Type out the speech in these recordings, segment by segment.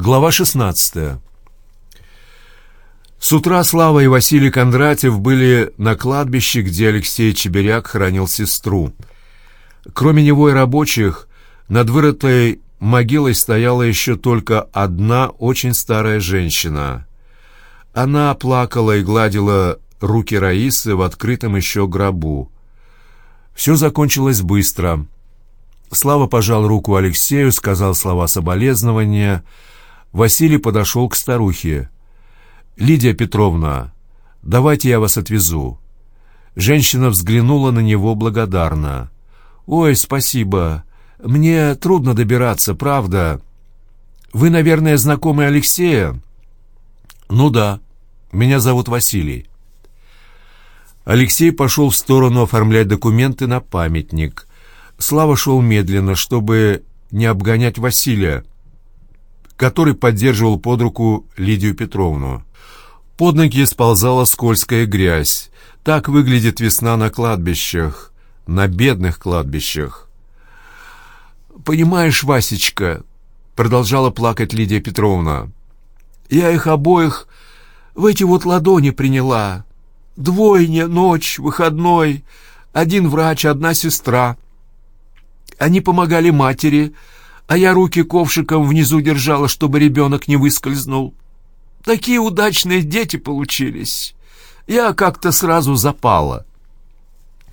Глава 16. С утра Слава и Василий Кондратьев были на кладбище, где Алексей Чеберяк хранил сестру. Кроме него и рабочих, над вырытой могилой стояла еще только одна очень старая женщина. Она плакала и гладила руки Раисы в открытом еще гробу. Все закончилось быстро. Слава пожал руку Алексею, сказал слова соболезнования — Василий подошел к старухе. «Лидия Петровна, давайте я вас отвезу». Женщина взглянула на него благодарно. «Ой, спасибо. Мне трудно добираться, правда. Вы, наверное, знакомы Алексея?» «Ну да. Меня зовут Василий». Алексей пошел в сторону оформлять документы на памятник. Слава шел медленно, чтобы не обгонять Василия который поддерживал под руку Лидию Петровну. Под ноги сползала скользкая грязь. Так выглядит весна на кладбищах, на бедных кладбищах. «Понимаешь, Васечка», — продолжала плакать Лидия Петровна, — «я их обоих в эти вот ладони приняла. Двойня, ночь, выходной, один врач, одна сестра. Они помогали матери, — а я руки ковшиком внизу держала, чтобы ребенок не выскользнул. Такие удачные дети получились. Я как-то сразу запала.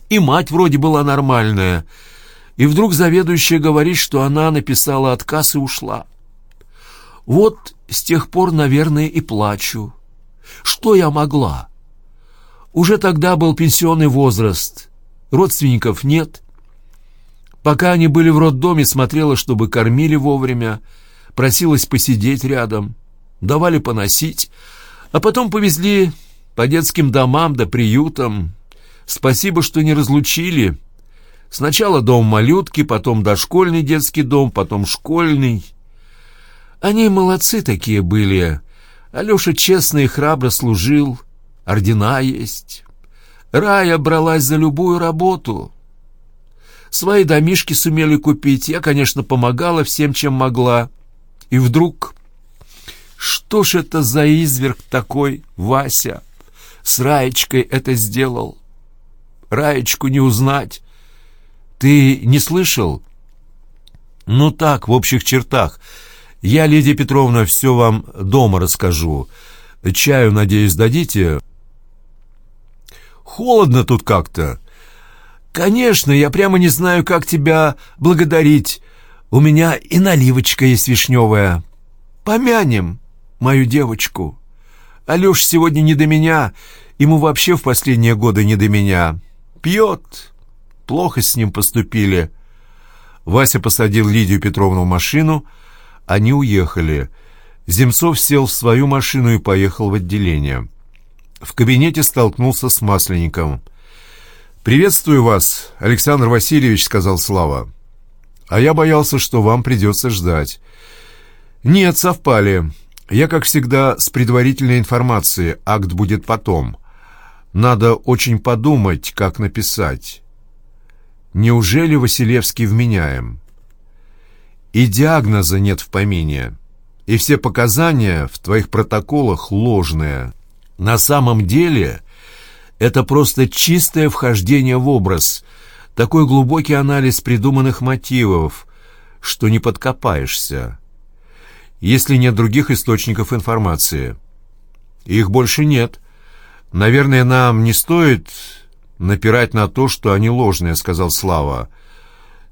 И мать вроде была нормальная. И вдруг заведующая говорит, что она написала отказ и ушла. Вот с тех пор, наверное, и плачу. Что я могла? Уже тогда был пенсионный возраст. Родственников нет. Пока они были в роддоме, смотрела, чтобы кормили вовремя, просилась посидеть рядом, давали поносить, а потом повезли по детским домам да приютам. Спасибо, что не разлучили. Сначала дом малютки, потом дошкольный детский дом, потом школьный. Они молодцы такие были. Алеша честно и храбро служил, ордена есть. Рая бралась за любую работу. Свои домишки сумели купить. Я, конечно, помогала всем, чем могла. И вдруг... Что ж это за изверг такой, Вася? С Раечкой это сделал. Раечку не узнать. Ты не слышал? Ну так, в общих чертах. Я, Лидия Петровна, все вам дома расскажу. Чаю, надеюсь, дадите? Холодно тут как-то. «Конечно, я прямо не знаю, как тебя благодарить. У меня и наливочка есть вишневая. Помянем мою девочку. Алеш сегодня не до меня, ему вообще в последние годы не до меня. Пьет. Плохо с ним поступили». Вася посадил Лидию Петровну в машину, они уехали. Земцов сел в свою машину и поехал в отделение. В кабинете столкнулся с Масленниковым. «Приветствую вас, Александр Васильевич», — сказал Слава. «А я боялся, что вам придется ждать». «Нет, совпали. Я, как всегда, с предварительной информацией. Акт будет потом. Надо очень подумать, как написать. Неужели Василевский вменяем? И диагноза нет в помине. И все показания в твоих протоколах ложные. На самом деле это просто чистое вхождение в образ, такой глубокий анализ придуманных мотивов, что не подкопаешься, если нет других источников информации. Их больше нет. Наверное, нам не стоит напирать на то, что они ложные, сказал Слава.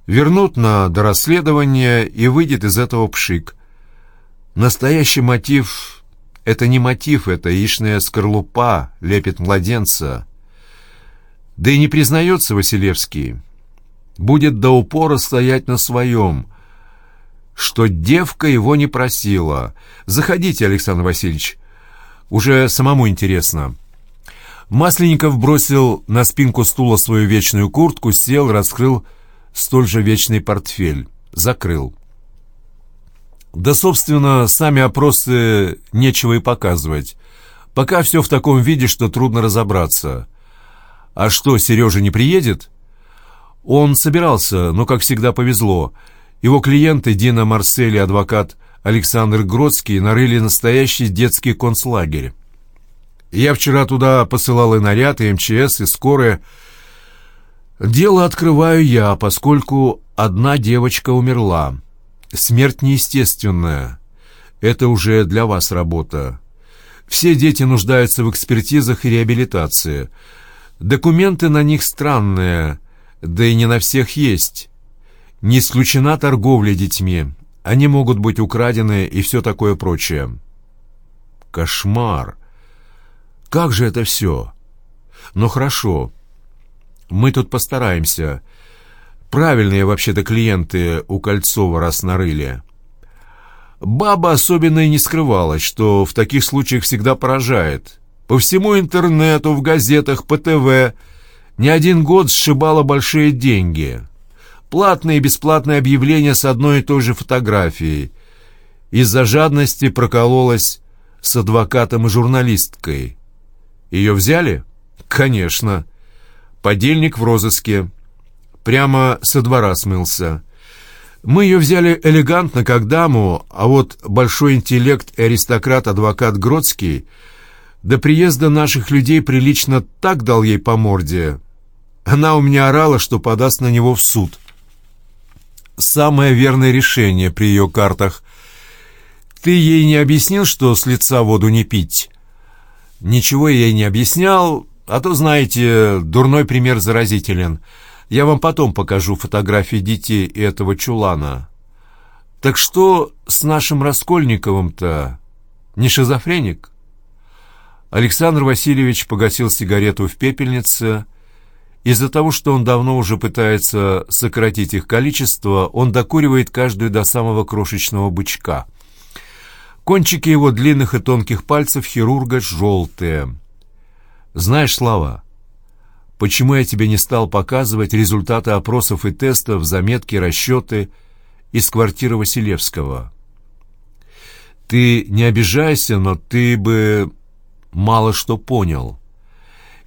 Вернут на дорасследование, и выйдет из этого пшик. Настоящий мотив это не мотив, это яичная скорлупа, лепит младенца. Да и не признается Василевский. Будет до упора стоять на своем, что девка его не просила. Заходите, Александр Васильевич. Уже самому интересно. Масленников бросил на спинку стула свою вечную куртку, сел, раскрыл столь же вечный портфель. Закрыл. Да, собственно, сами опросы нечего и показывать. Пока все в таком виде, что трудно разобраться. А что, Сережа не приедет? Он собирался, но, как всегда, повезло. Его клиенты Дина Марсель и адвокат Александр Гродский нарыли настоящий детский концлагерь. Я вчера туда посылал и наряд, и МЧС, и скорые. Дело открываю я, поскольку одна девочка умерла. Смерть неестественная. Это уже для вас работа. Все дети нуждаются в экспертизах и реабилитации. Документы на них странные, да и не на всех есть. Не исключена торговля детьми. Они могут быть украдены и все такое прочее. Кошмар! Как же это все? Ну хорошо. Мы тут постараемся. Правильные вообще-то клиенты у Кольцова раз нарыли. Баба особенно и не скрывалась, что в таких случаях всегда поражает. По всему интернету, в газетах, по ТВ не один год сшибала большие деньги. Платные и бесплатные объявления с одной и той же фотографией. Из-за жадности прокололась с адвокатом и журналисткой. Ее взяли? Конечно. Подельник в розыске. Прямо со двора смылся. Мы ее взяли элегантно, как даму, а вот большой интеллект и аристократ-адвокат Гродский до приезда наших людей прилично так дал ей по морде. Она у меня орала, что подаст на него в суд. Самое верное решение при ее картах. Ты ей не объяснил, что с лица воду не пить? Ничего я ей не объяснял, а то, знаете, дурной пример заразителен. Я вам потом покажу фотографии детей и этого чулана. Так что с нашим Раскольниковым-то? Не шизофреник? Александр Васильевич погасил сигарету в пепельнице. Из-за того, что он давно уже пытается сократить их количество, он докуривает каждую до самого крошечного бычка. Кончики его длинных и тонких пальцев хирурга желтые. Знаешь, Слава, почему я тебе не стал показывать результаты опросов и тестов, заметки, расчеты из квартиры Василевского? Ты не обижайся, но ты бы мало что понял.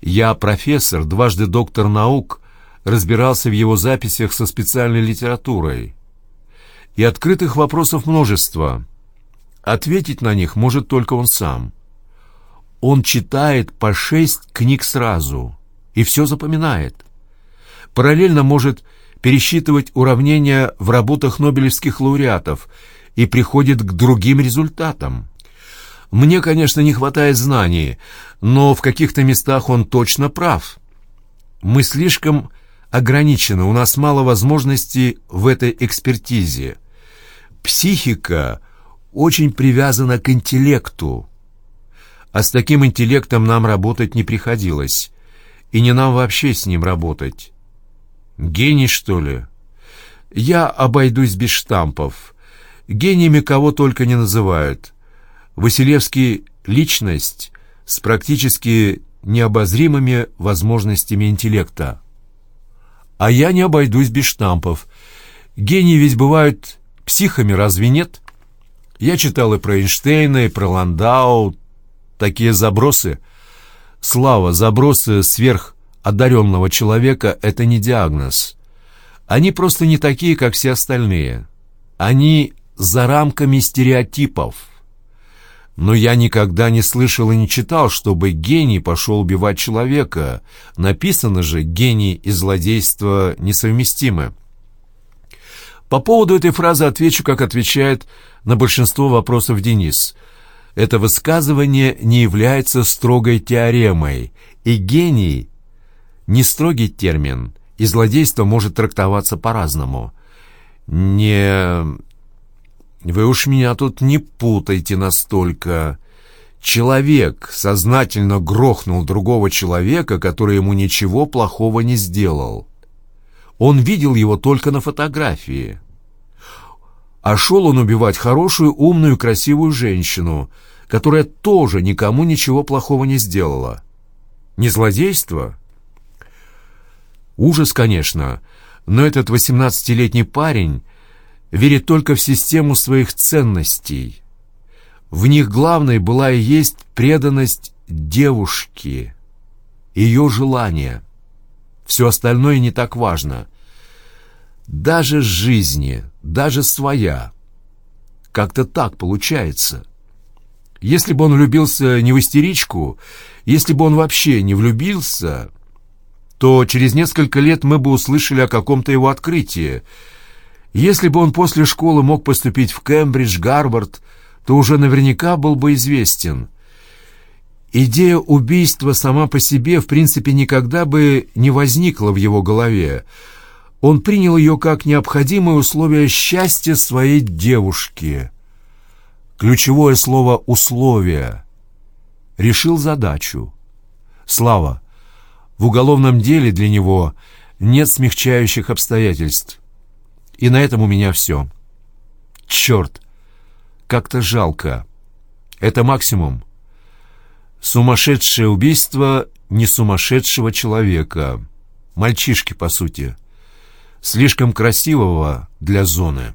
Я профессор, дважды доктор наук, разбирался в его записях со специальной литературой. И открытых вопросов множество — Ответить на них может только он сам. Он читает по шесть книг сразу и все запоминает. Параллельно может пересчитывать уравнения в работах нобелевских лауреатов и приходит к другим результатам. Мне, конечно, не хватает знаний, но в каких-то местах он точно прав. Мы слишком ограничены, у нас мало возможностей в этой экспертизе. Психика очень привязана к интеллекту. А с таким интеллектом нам работать не приходилось. И не нам вообще с ним работать. Гений, что ли? Я обойдусь без штампов. Гениями кого только не называют. Василевский — личность с практически необозримыми возможностями интеллекта. А я не обойдусь без штампов. Гении ведь бывают психами, разве нет?» Я читал и про Эйнштейна, и про Ландау. Такие забросы. Слава, забросы сверходаренного человека — это не диагноз. Они просто не такие, как все остальные. Они за рамками стереотипов. Но я никогда не слышал и не читал, чтобы гений пошел убивать человека. Написано же «гений и злодейство несовместимы». По поводу этой фразы отвечу, как отвечает на большинство вопросов Денис. Это высказывание не является строгой теоремой, и гений — не строгий термин, и злодейство может трактоваться по-разному. Не... Вы уж меня тут не путайте настолько. Человек сознательно грохнул другого человека, который ему ничего плохого не сделал. Он видел его только на фотографии. А шел он убивать хорошую, умную, красивую женщину, которая тоже никому ничего плохого не сделала. Не злодейство? Ужас, конечно, но этот восемнадцатилетний парень верит только в систему своих ценностей. В них главной была и есть преданность девушки, ее желание. Все остальное не так важно. Даже жизни, даже своя. Как-то так получается. Если бы он влюбился не в истеричку, если бы он вообще не влюбился, то через несколько лет мы бы услышали о каком-то его открытии. Если бы он после школы мог поступить в Кембридж, Гарвард, то уже наверняка был бы известен. Идея убийства сама по себе, в принципе, никогда бы не возникла в его голове. Он принял ее как необходимое условие счастья своей девушки. Ключевое слово «условие». Решил задачу. Слава, в уголовном деле для него нет смягчающих обстоятельств. И на этом у меня все. Черт, как-то жалко. Это максимум. Сумасшедшее убийство не сумасшедшего человека. Мальчишки, по сути. Слишком красивого для зоны.